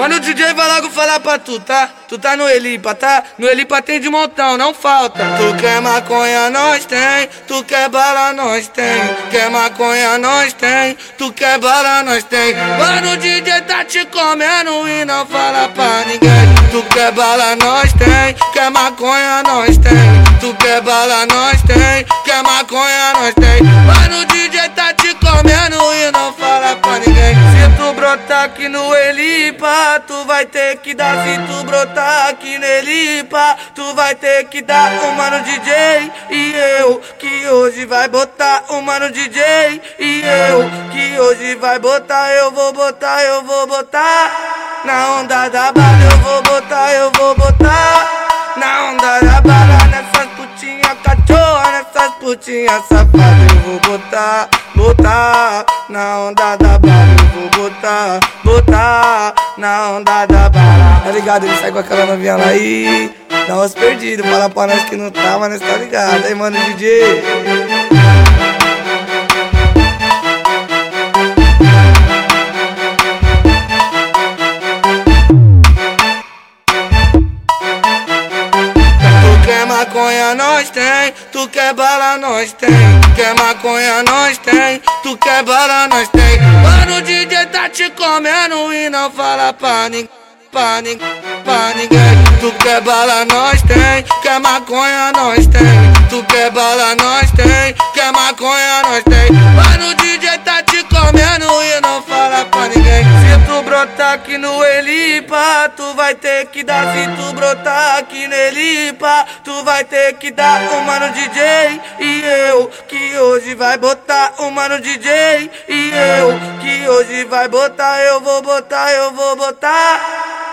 Mano, o DJ vai logo falar pra tu, tá? Tu tá no Elipa, tá? No Elipa tem de montão, não falta. Tu quer maconha, nós tem. Tu quer bala, nós tem. Quer maconha, nós tem. Tu quer bala, nós tem. Mano, o DJ tá te comendo e não fala pra ninguém. Tu quer bala, nós tem. Quer maconha, nós tem. Tu quer bala, nós tem. Quer maconha, nós tem. Mano, aqui no Elipa, tu vai ter que dar. Se tu brotar aqui no Elipa, tu vai ter que dar. O mano DJ e eu, que hoje vai botar. O mano DJ e eu, que hoje vai botar. Eu vou botar, eu vou botar. Na onda da bala, eu vou botar, eu vou botar. Na onda da bala, nessas putinhas cachorra, nessas putinhas safadas, eu vou botar, botar. Na onda da bala, vou botar, botar. Na onda da bala. Tá ligado? Ele sai com aquela novinha lá e dá umas perdidas. Fala pra nós que não tá, mas nós tá ligado. Aí, mano, DJ. Maconha, nós tem. Tu quer bala, nós tem. Quer maconha, nós tem. Tu quer bala, nós tem. Mano, o DJ tá te comendo e não fala pra ninguém. Pra pra ninguém. Tu quer bala, nós tem. Quer maconha, nós tem. Tu quer bala, nós tem. Quer maconha, nós tem. Aqui no Elipa, tu vai ter que dar. Se tu brotar aqui no Elipa, tu vai ter que dar. O mano DJ e eu, que hoje vai botar. O mano DJ e eu, que hoje vai botar. Eu vou botar, eu vou botar.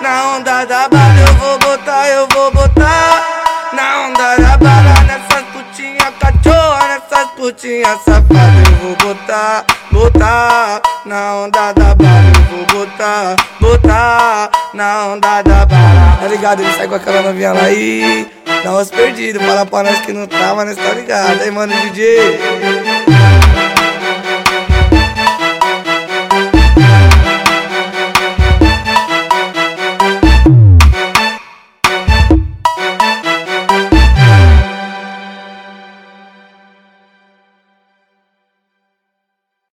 Na onda da bala, eu vou botar, eu vou botar. Na onda da bala, nessas putinhas cachorra, nessas putinhas safadas, eu vou botar, botar. Na onda da bala, eu vou botar, botar. Na onda da bala. Tá ligado? Ele sai com aquela novinha lá e dá umas perdidas. Fala pra nós que não tá, mas nós tá ligado. Aí, mano, DJ.